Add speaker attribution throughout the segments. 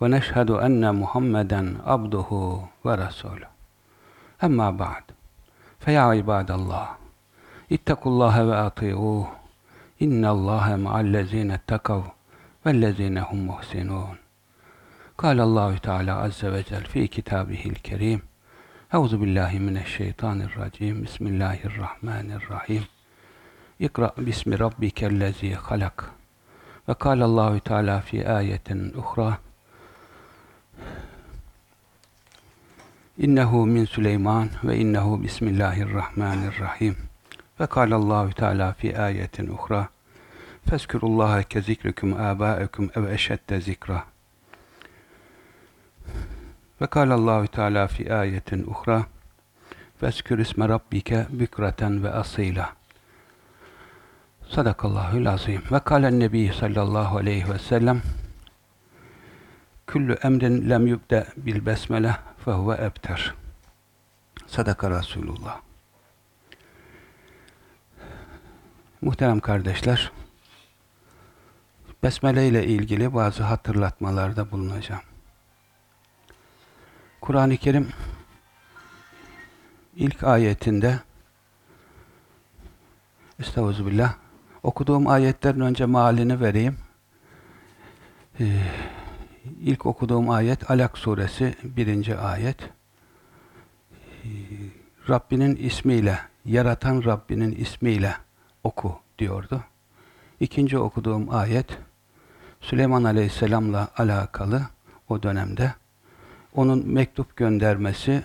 Speaker 1: ونشهد أن محمدا عبده ورسوله. أما بعد فيا عباد الله اتقوا الله وأطيعوه. إن الله مع الذين اتقوا والذين هم محسنون. قال الله تعالى عز وجل في كتابه الكريم أعوذ بالله من الشيطان الرجيم. بسم الله الرحمن الرحيم. اقرأ باسم ربك الذي خلق. وقال الله تعالى في آية أخرى İnnehu min Süleyman ve innehu bismillahirrahmanirrahim. Ve kâlallahu teâlâ fi âyetin uhra. Fezkurullâhe ke zikrikum âbâekum ev eşedde zikra. Ve kâlallahu teâlâ fi âyetin uhra. Fezkür isme rabbike bükreten ve asîlâ. Sadakallahul azim. Ve kâlen nebi sallallahu aleyhi ve sellem Küllü emrin lem yubde bil besmele fehuve ebter. Sadaka Resulullah. Muhterem kardeşler, Besmele ile ilgili bazı hatırlatmalarda bulunacağım. Kur'an-ı Kerim ilk ayetinde Estağfirullah okuduğum ayetlerin önce malini vereyim. Ee, İlk okuduğum ayet Alak suresi birinci ayet. Rabbinin ismiyle, yaratan Rabbinin ismiyle oku diyordu. İkinci okuduğum ayet Süleyman Aleyhisselam'la alakalı o dönemde onun mektup göndermesi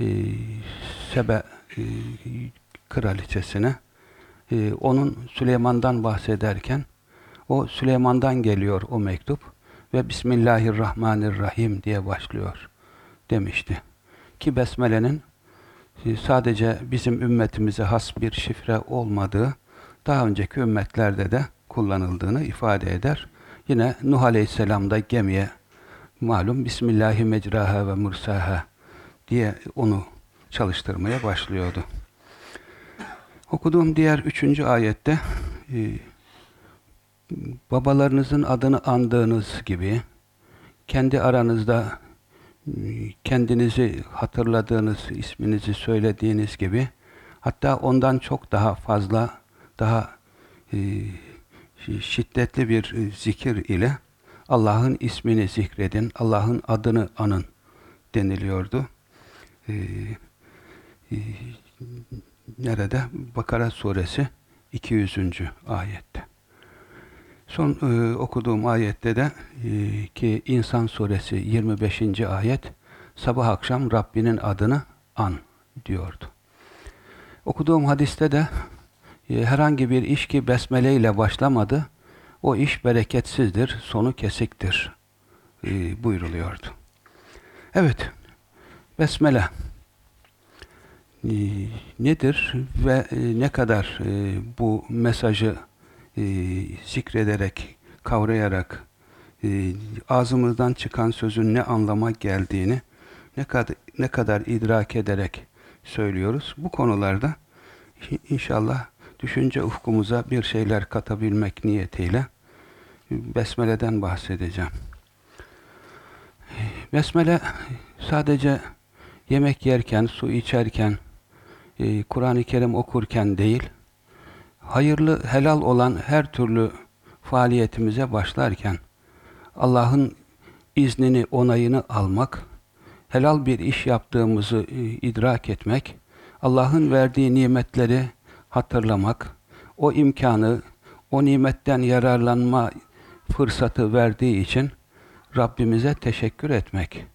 Speaker 1: e, Sebe e, kraliçesine e, onun Süleyman'dan bahsederken o Süleyman'dan geliyor o mektup ve Bismillahirrahmanirrahim diye başlıyor demişti. Ki Besmele'nin e, sadece bizim ümmetimize has bir şifre olmadığı, daha önceki ümmetlerde de kullanıldığını ifade eder. Yine Nuh Aleyhisselam'da gemiye malum Bismillahi mecraha ve mursaha diye onu çalıştırmaya başlıyordu. Okuduğum diğer üçüncü ayette e, babalarınızın adını andığınız gibi kendi aranızda kendinizi hatırladığınız, isminizi söylediğiniz gibi hatta ondan çok daha fazla daha e, şiddetli bir zikir ile Allah'ın ismini zikredin, Allah'ın adını anın deniliyordu. E, e, nerede? Bakara suresi 200. ayette. Son e, okuduğum ayette de e, ki İnsan suresi 25. ayet sabah akşam Rabbinin adını an diyordu. Okuduğum hadiste de e, herhangi bir iş ki besmele ile başlamadı, o iş bereketsizdir, sonu kesiktir e, buyruluyordu. Evet, besmele e, nedir ve e, ne kadar e, bu mesajı e, zikrederek, kavrayarak e, ağzımızdan çıkan sözün ne anlama geldiğini ne kadar, ne kadar idrak ederek söylüyoruz. Bu konularda inşallah düşünce ufkumuza bir şeyler katabilmek niyetiyle Besmele'den bahsedeceğim. Besmele sadece yemek yerken, su içerken, e, Kur'an-ı Kerim okurken değil, hayırlı, helal olan her türlü faaliyetimize başlarken Allah'ın iznini, onayını almak, helal bir iş yaptığımızı e, idrak etmek, Allah'ın verdiği nimetleri hatırlamak, o imkanı, o nimetten yararlanma fırsatı verdiği için Rabbimize teşekkür etmek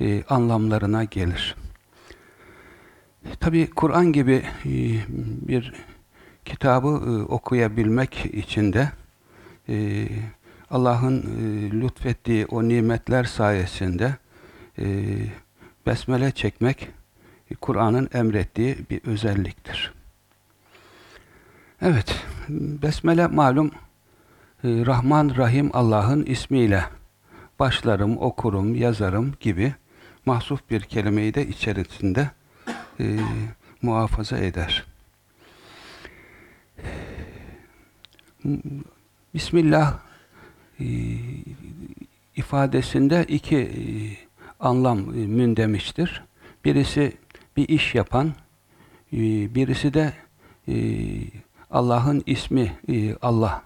Speaker 1: e, anlamlarına gelir. Tabi Kur'an gibi e, bir kitabı e, okuyabilmek için de e, Allah'ın e, lütfettiği o nimetler sayesinde e, besmele çekmek e, Kur'an'ın emrettiği bir özelliktir. Evet, besmele malum e, Rahman Rahim Allah'ın ismiyle başlarım, okurum, yazarım gibi mahsuf bir kelimeyi de içerisinde e, muhafaza eder. Bismillah e, ifadesinde iki e, anlam e, mündemiştir. Birisi bir iş yapan, birisi de Allah'ın ismi Allah.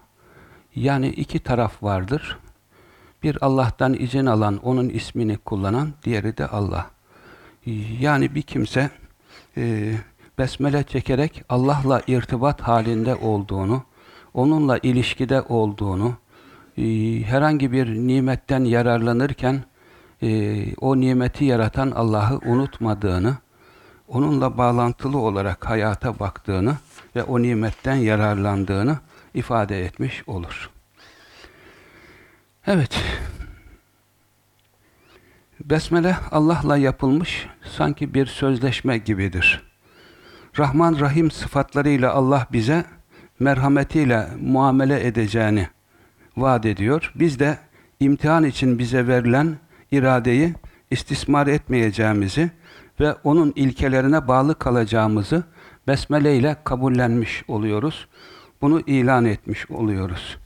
Speaker 1: Yani iki taraf vardır. Bir Allah'tan izin alan, onun ismini kullanan, diğeri de Allah. Yani bir kimse besmele çekerek Allah'la irtibat halinde olduğunu, onunla ilişkide olduğunu, e, herhangi bir nimetten yararlanırken e, o nimeti yaratan Allah'ı unutmadığını, onunla bağlantılı olarak hayata baktığını ve o nimetten yararlandığını ifade etmiş olur. Evet, Besmele Allah'la yapılmış sanki bir sözleşme gibidir. Rahman Rahim sıfatlarıyla Allah bize merhametiyle muamele edeceğini vaat ediyor. Biz de imtihan için bize verilen iradeyi istismar etmeyeceğimizi ve onun ilkelerine bağlı kalacağımızı Besmele ile kabullenmiş oluyoruz. Bunu ilan etmiş oluyoruz.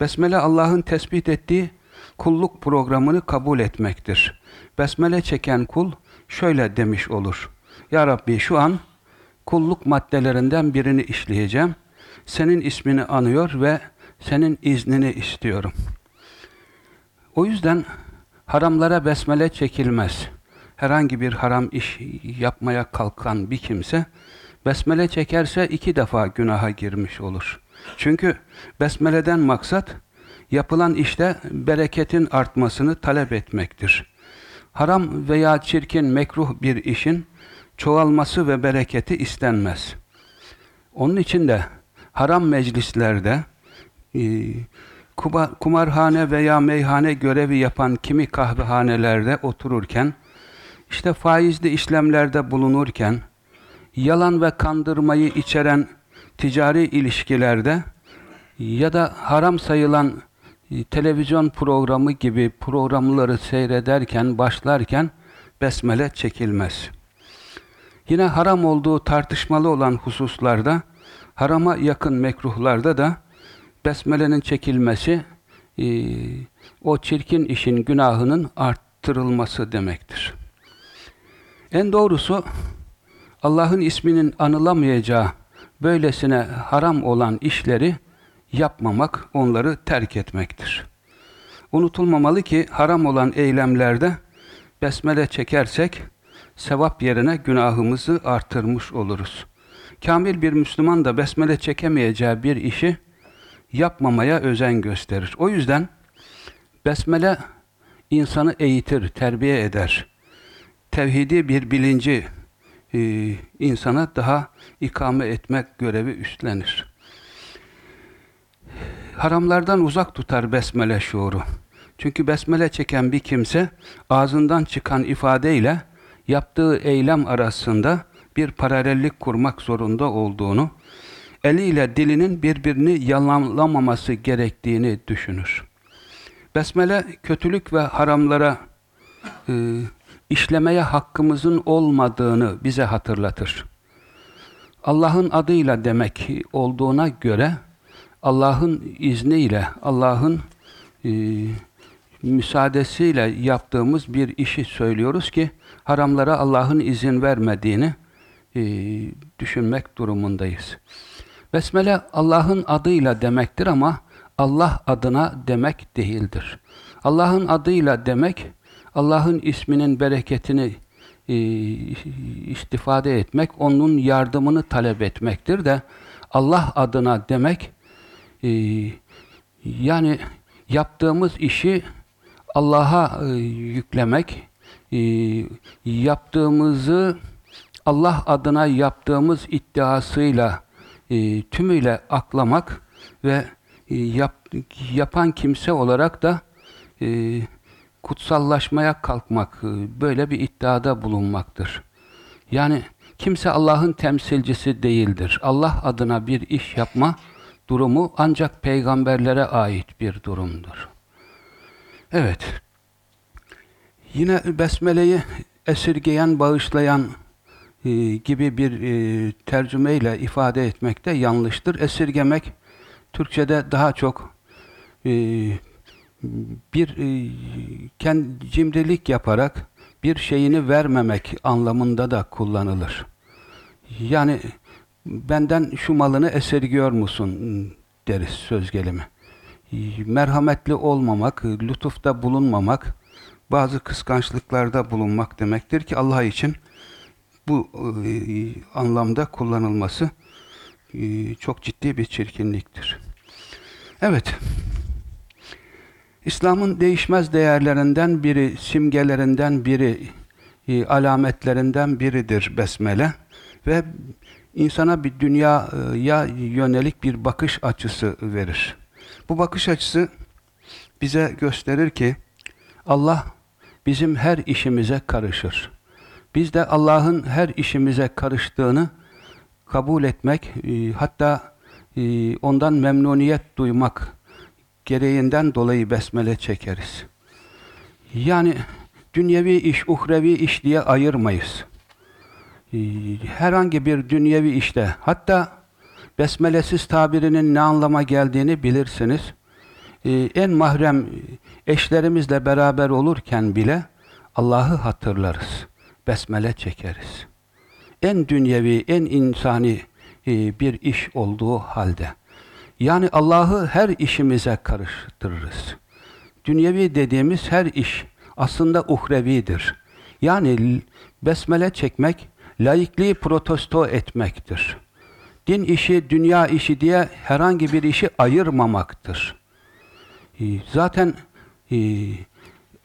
Speaker 1: Besmele Allah'ın tespit ettiği kulluk programını kabul etmektir. Besmele çeken kul şöyle demiş olur. Ya Rabbi şu an kulluk maddelerinden birini işleyeceğim. Senin ismini anıyor ve senin iznini istiyorum. O yüzden haramlara besmele çekilmez. Herhangi bir haram iş yapmaya kalkan bir kimse besmele çekerse iki defa günaha girmiş olur. Çünkü besmeleden maksat yapılan işte bereketin artmasını talep etmektir. Haram veya çirkin, mekruh bir işin çoğalması ve bereketi istenmez. Onun için de haram meclislerde e, kumarhane veya meyhane görevi yapan kimi kahvehanelerde otururken, işte faizli işlemlerde bulunurken, yalan ve kandırmayı içeren ticari ilişkilerde ya da haram sayılan e, televizyon programı gibi programları seyrederken, başlarken besmele çekilmez. Yine haram olduğu tartışmalı olan hususlarda, harama yakın mekruhlarda da besmelenin çekilmesi e, o çirkin işin günahının arttırılması demektir. En doğrusu Allah'ın isminin anılamayacağı böylesine haram olan işleri yapmamak, onları terk etmektir. Unutulmamalı ki haram olan eylemlerde besmele çekersek sevap yerine günahımızı artırmış oluruz. Kamil bir Müslüman da besmele çekemeyeceği bir işi yapmamaya özen gösterir. O yüzden besmele insanı eğitir, terbiye eder. Tevhidi bir bilinci e, insana daha ikame etmek görevi üstlenir haramlardan uzak tutar besmele şuuru. Çünkü besmele çeken bir kimse ağzından çıkan ifadeyle yaptığı eylem arasında bir paralellik kurmak zorunda olduğunu, eliyle dilinin birbirini yalanlamaması gerektiğini düşünür. Besmele kötülük ve haramlara e, işlemeye hakkımızın olmadığını bize hatırlatır. Allah'ın adıyla demek olduğuna göre Allah'ın izniyle, Allah'ın e, müsaadesiyle yaptığımız bir işi söylüyoruz ki haramlara Allah'ın izin vermediğini e, düşünmek durumundayız. Besmele Allah'ın adıyla demektir ama Allah adına demek değildir. Allah'ın adıyla demek, Allah'ın isminin bereketini e, istifade etmek, onun yardımını talep etmektir de Allah adına demek, ee, yani yaptığımız işi Allah'a e, yüklemek, e, yaptığımızı Allah adına yaptığımız iddiasıyla e, tümüyle aklamak ve e, yap, yapan kimse olarak da e, kutsallaşmaya kalkmak, e, böyle bir iddiada bulunmaktır. Yani kimse Allah'ın temsilcisi değildir. Allah adına bir iş yapma durumu ancak peygamberlere ait bir durumdur. Evet. Yine Besmele'yi esirgeyen, bağışlayan e, gibi bir e, tercümeyle ifade etmek de yanlıştır. Esirgemek Türkçe'de daha çok e, bir e, cimrilik yaparak bir şeyini vermemek anlamında da kullanılır. Yani benden şu malını esirgiyor musun deriz söz gelimi. Merhametli olmamak, lütufta bulunmamak, bazı kıskançlıklarda bulunmak demektir ki Allah için bu e, anlamda kullanılması e, çok ciddi bir çirkinliktir. Evet. İslam'ın değişmez değerlerinden biri, simgelerinden biri, e, alametlerinden biridir besmele ve insana bir dünyaya yönelik bir bakış açısı verir. Bu bakış açısı bize gösterir ki Allah bizim her işimize karışır. Biz de Allah'ın her işimize karıştığını kabul etmek, e, hatta e, ondan memnuniyet duymak gereğinden dolayı besmele çekeriz. Yani dünyevi iş, uhrevi iş diye ayırmayız. E, herhangi bir dünyevi işte, hatta besmelesiz tabirinin ne anlama geldiğini bilirsiniz. En mahrem eşlerimizle beraber olurken bile Allah'ı hatırlarız besmele çekeriz. En dünyevi, en insani e, bir iş olduğu halde. Yani Allah'ı her işimize karıştırırız. Dünyevi dediğimiz her iş aslında uhrevidir. Yani besmele çekmek, laikliği protesto etmektir. Din işi, dünya işi diye herhangi bir işi ayırmamaktır. E, zaten e,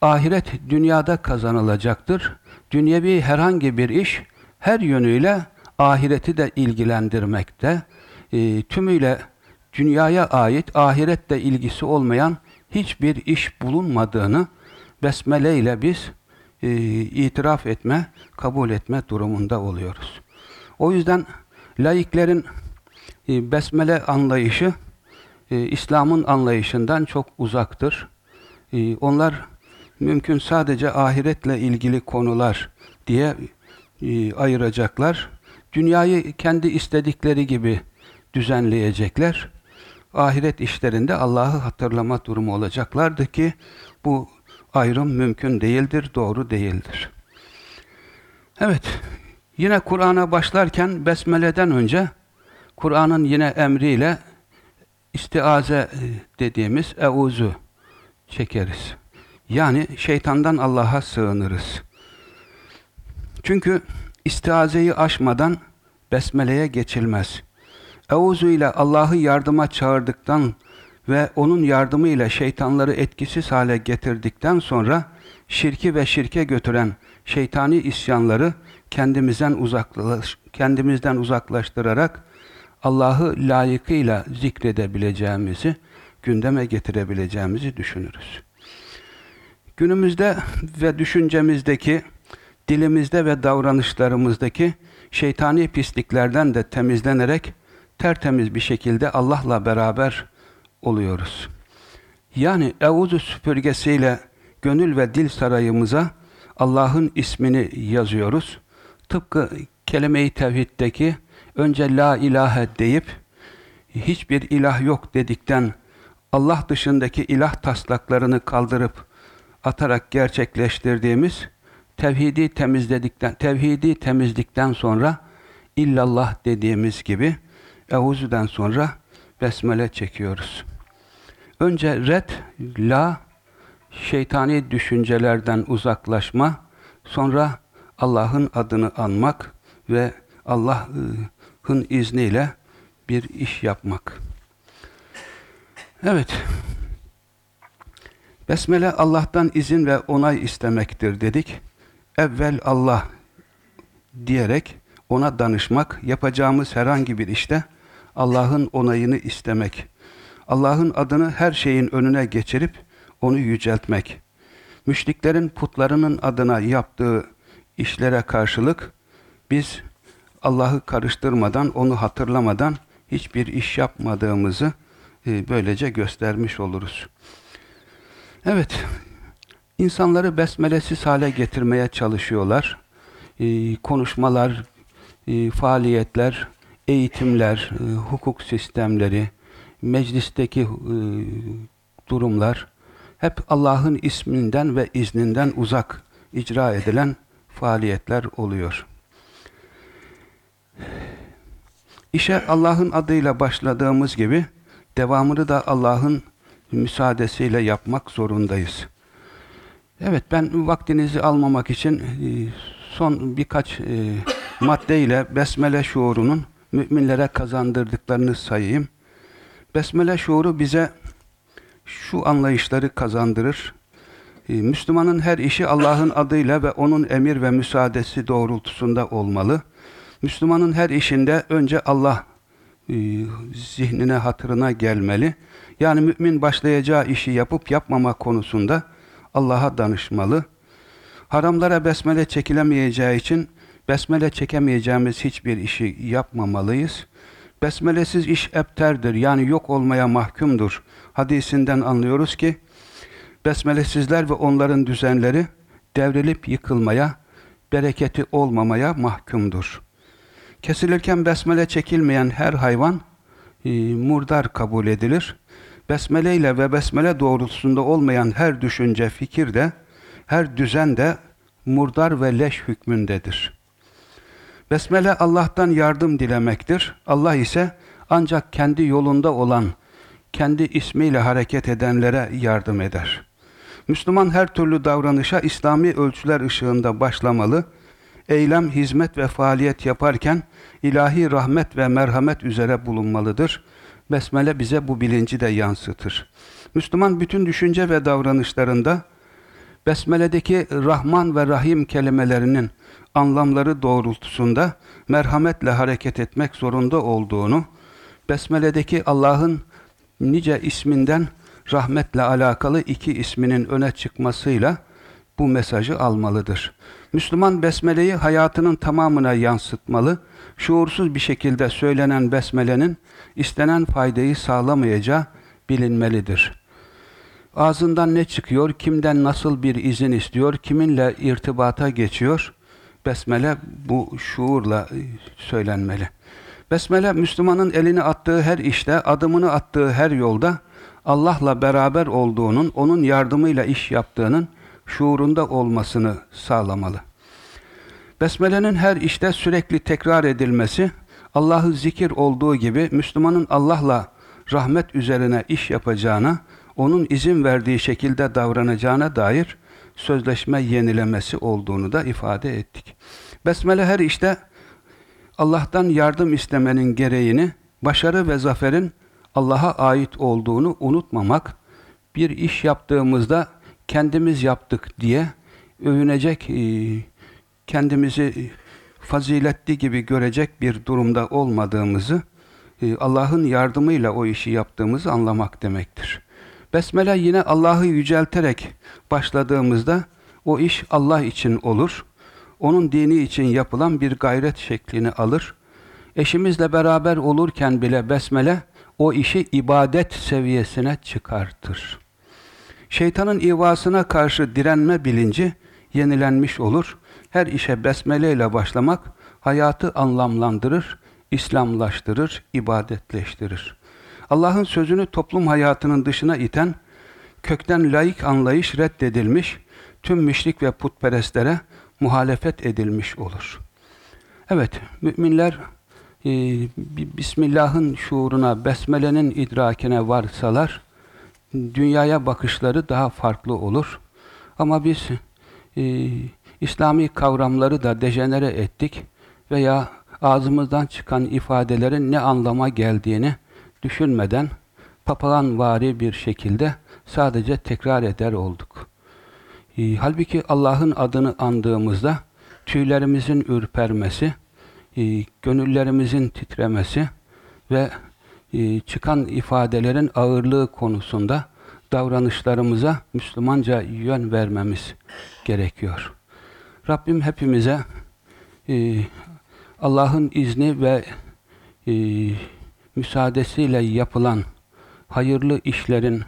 Speaker 1: ahiret dünyada kazanılacaktır dünyevi herhangi bir iş her yönüyle ahireti de ilgilendirmekte, e, tümüyle dünyaya ait ahirette ilgisi olmayan hiçbir iş bulunmadığını besmele ile biz e, itiraf etme, kabul etme durumunda oluyoruz. O yüzden laiklerin e, besmele anlayışı e, İslam'ın anlayışından çok uzaktır. E, onlar mümkün sadece ahiretle ilgili konular diye ayıracaklar. Dünyayı kendi istedikleri gibi düzenleyecekler. Ahiret işlerinde Allah'ı hatırlama durumu olacaklardı ki bu ayrım mümkün değildir, doğru değildir. Evet, yine Kur'an'a başlarken Besmele'den önce Kur'an'ın yine emriyle istiaze e, dediğimiz euzu çekeriz. Yani şeytandan Allah'a sığınırız. Çünkü istiazeyi aşmadan besmeleye geçilmez. Euzu ile Allah'ı yardıma çağırdıktan ve onun yardımıyla şeytanları etkisiz hale getirdikten sonra şirki ve şirke götüren şeytani isyanları kendimizden uzaklaş, kendimizden uzaklaştırarak Allah'ı layıkıyla zikredebileceğimizi, gündeme getirebileceğimizi düşünürüz. Günümüzde ve düşüncemizdeki, dilimizde ve davranışlarımızdaki şeytani pisliklerden de temizlenerek tertemiz bir şekilde Allah'la beraber oluyoruz. Yani evuzu süpürgesiyle gönül ve dil sarayımıza Allah'ın ismini yazıyoruz. Tıpkı kelime-i tevhiddeki önce la ilahe deyip hiçbir ilah yok dedikten Allah dışındaki ilah taslaklarını kaldırıp atarak gerçekleştirdiğimiz tevhidi temizledikten tevhidi temizlikten sonra illallah dediğimiz gibi evuzudan sonra besmele çekiyoruz. Önce red, la, şeytani düşüncelerden uzaklaşma, sonra Allah'ın adını anmak ve Allah'ın izniyle bir iş yapmak. Evet, Besmele Allah'tan izin ve onay istemektir dedik. Evvel Allah diyerek ona danışmak, yapacağımız herhangi bir işte Allah'ın onayını istemek. Allah'ın adını her şeyin önüne geçirip onu yüceltmek. Müşriklerin putlarının adına yaptığı işlere karşılık biz Allah'ı karıştırmadan, onu hatırlamadan hiçbir iş yapmadığımızı e, böylece göstermiş oluruz. Evet, insanları besmelesiz hale getirmeye çalışıyorlar. E, konuşmalar, e, faaliyetler, eğitimler, hukuk sistemleri, meclisteki durumlar hep Allah'ın isminden ve izninden uzak icra edilen faaliyetler oluyor. İşe Allah'ın adıyla başladığımız gibi devamını da Allah'ın müsaadesiyle yapmak zorundayız. Evet ben vaktinizi almamak için e, son birkaç e, maddeyle besmele şuurunun müminlere kazandırdıklarını sayayım. Besmele şuuru bize şu anlayışları kazandırır. Ee, Müslümanın her işi Allah'ın adıyla ve onun emir ve müsaadesi doğrultusunda olmalı. Müslümanın her işinde önce Allah e, zihnine, hatırına gelmeli. Yani mümin başlayacağı işi yapıp yapmama konusunda Allah'a danışmalı. Haramlara besmele çekilemeyeceği için besmele çekemeyeceğimiz hiçbir işi yapmamalıyız. Besmelesiz iş epterdir yani yok olmaya mahkumdur. Hadisinden anlıyoruz ki besmelesizler ve onların düzenleri devrilip yıkılmaya, bereketi olmamaya mahkumdur. Kesilirken besmele çekilmeyen her hayvan e, murdar kabul edilir. Besmele ile ve besmele doğrultusunda olmayan her düşünce, fikir de, her düzen de murdar ve leş hükmündedir. Besmele Allah'tan yardım dilemektir. Allah ise ancak kendi yolunda olan, kendi ismiyle hareket edenlere yardım eder. Müslüman her türlü davranışa İslami ölçüler ışığında başlamalı, eylem, hizmet ve faaliyet yaparken ilahi rahmet ve merhamet üzere bulunmalıdır. Besmele bize bu bilinci de yansıtır. Müslüman bütün düşünce ve davranışlarında Besmele'deki Rahman ve Rahim kelimelerinin anlamları doğrultusunda merhametle hareket etmek zorunda olduğunu, Besmele'deki Allah'ın nice isminden rahmetle alakalı iki isminin öne çıkmasıyla bu mesajı almalıdır. Müslüman Besmele'yi hayatının tamamına yansıtmalı, şuursuz bir şekilde söylenen Besmele'nin istenen faydayı sağlamayacağı bilinmelidir. Ağzından ne çıkıyor, kimden nasıl bir izin istiyor, kiminle irtibata geçiyor, Besmele bu şuurla söylenmeli. Besmele Müslümanın elini attığı her işte, adımını attığı her yolda Allah'la beraber olduğunun, onun yardımıyla iş yaptığının şuurunda olmasını sağlamalı. Besmele'nin her işte sürekli tekrar edilmesi, Allah'ı zikir olduğu gibi Müslümanın Allah'la rahmet üzerine iş yapacağına, onun izin verdiği şekilde davranacağına dair sözleşme yenilemesi olduğunu da ifade ettik. Besmele her işte Allah'tan yardım istemenin gereğini, başarı ve zaferin Allah'a ait olduğunu unutmamak, bir iş yaptığımızda kendimiz yaptık diye övünecek, e, kendimizi faziletli gibi görecek bir durumda olmadığımızı, e, Allah'ın yardımıyla o işi yaptığımızı anlamak demektir. Besmele yine Allah'ı yücelterek başladığımızda o iş Allah için olur. Onun dini için yapılan bir gayret şeklini alır. Eşimizle beraber olurken bile besmele o işi ibadet seviyesine çıkartır. Şeytanın ivasına karşı direnme bilinci yenilenmiş olur. Her işe besmele ile başlamak hayatı anlamlandırır, İslamlaştırır, ibadetleştirir. Allah'ın sözünü toplum hayatının dışına iten, kökten laik anlayış reddedilmiş, tüm müşrik ve putperestlere muhalefet edilmiş olur. Evet, müminler e, Bismillah'ın şuuruna, Besmele'nin idrakine varsalar, dünyaya bakışları daha farklı olur. Ama biz e, İslami kavramları da dejenere ettik veya ağzımızdan çıkan ifadelerin ne anlama geldiğini düşünmeden papağanvari bir şekilde sadece tekrar eder olduk. E, halbuki Allah'ın adını andığımızda tüylerimizin ürpermesi, e, gönüllerimizin titremesi ve e, çıkan ifadelerin ağırlığı konusunda davranışlarımıza Müslümanca yön vermemiz gerekiyor. Rabbim hepimize e, Allah'ın izni ve e, müsaadesiyle yapılan hayırlı işlerin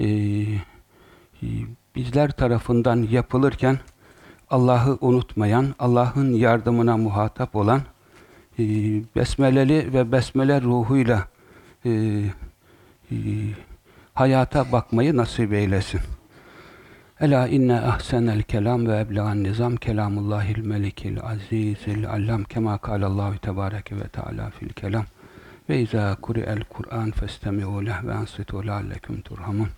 Speaker 1: e, bizler tarafından yapılırken Allah'ı unutmayan, Allah'ın yardımına muhatap olan, e, besmeleli ve besmele ruhuyla e, e, hayata bakmayı nasip eylesin. Ela inne ahsenel kelam ve eblegan nizam kelamullahil melikil azizil allam kema kalallahu tebareke ve teala fil kelam ve izâ kuri'el Kur'an festemi'u leh ve ansitu leallekum turhamun.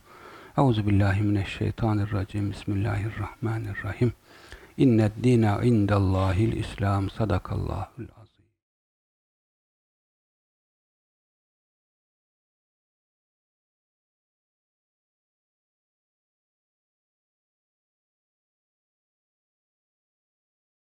Speaker 1: Euzu billahi mineşşeytanirracim. Bismillahirrahmanirrahim. İnned dîne indellâhil İslam. Sadakallâhul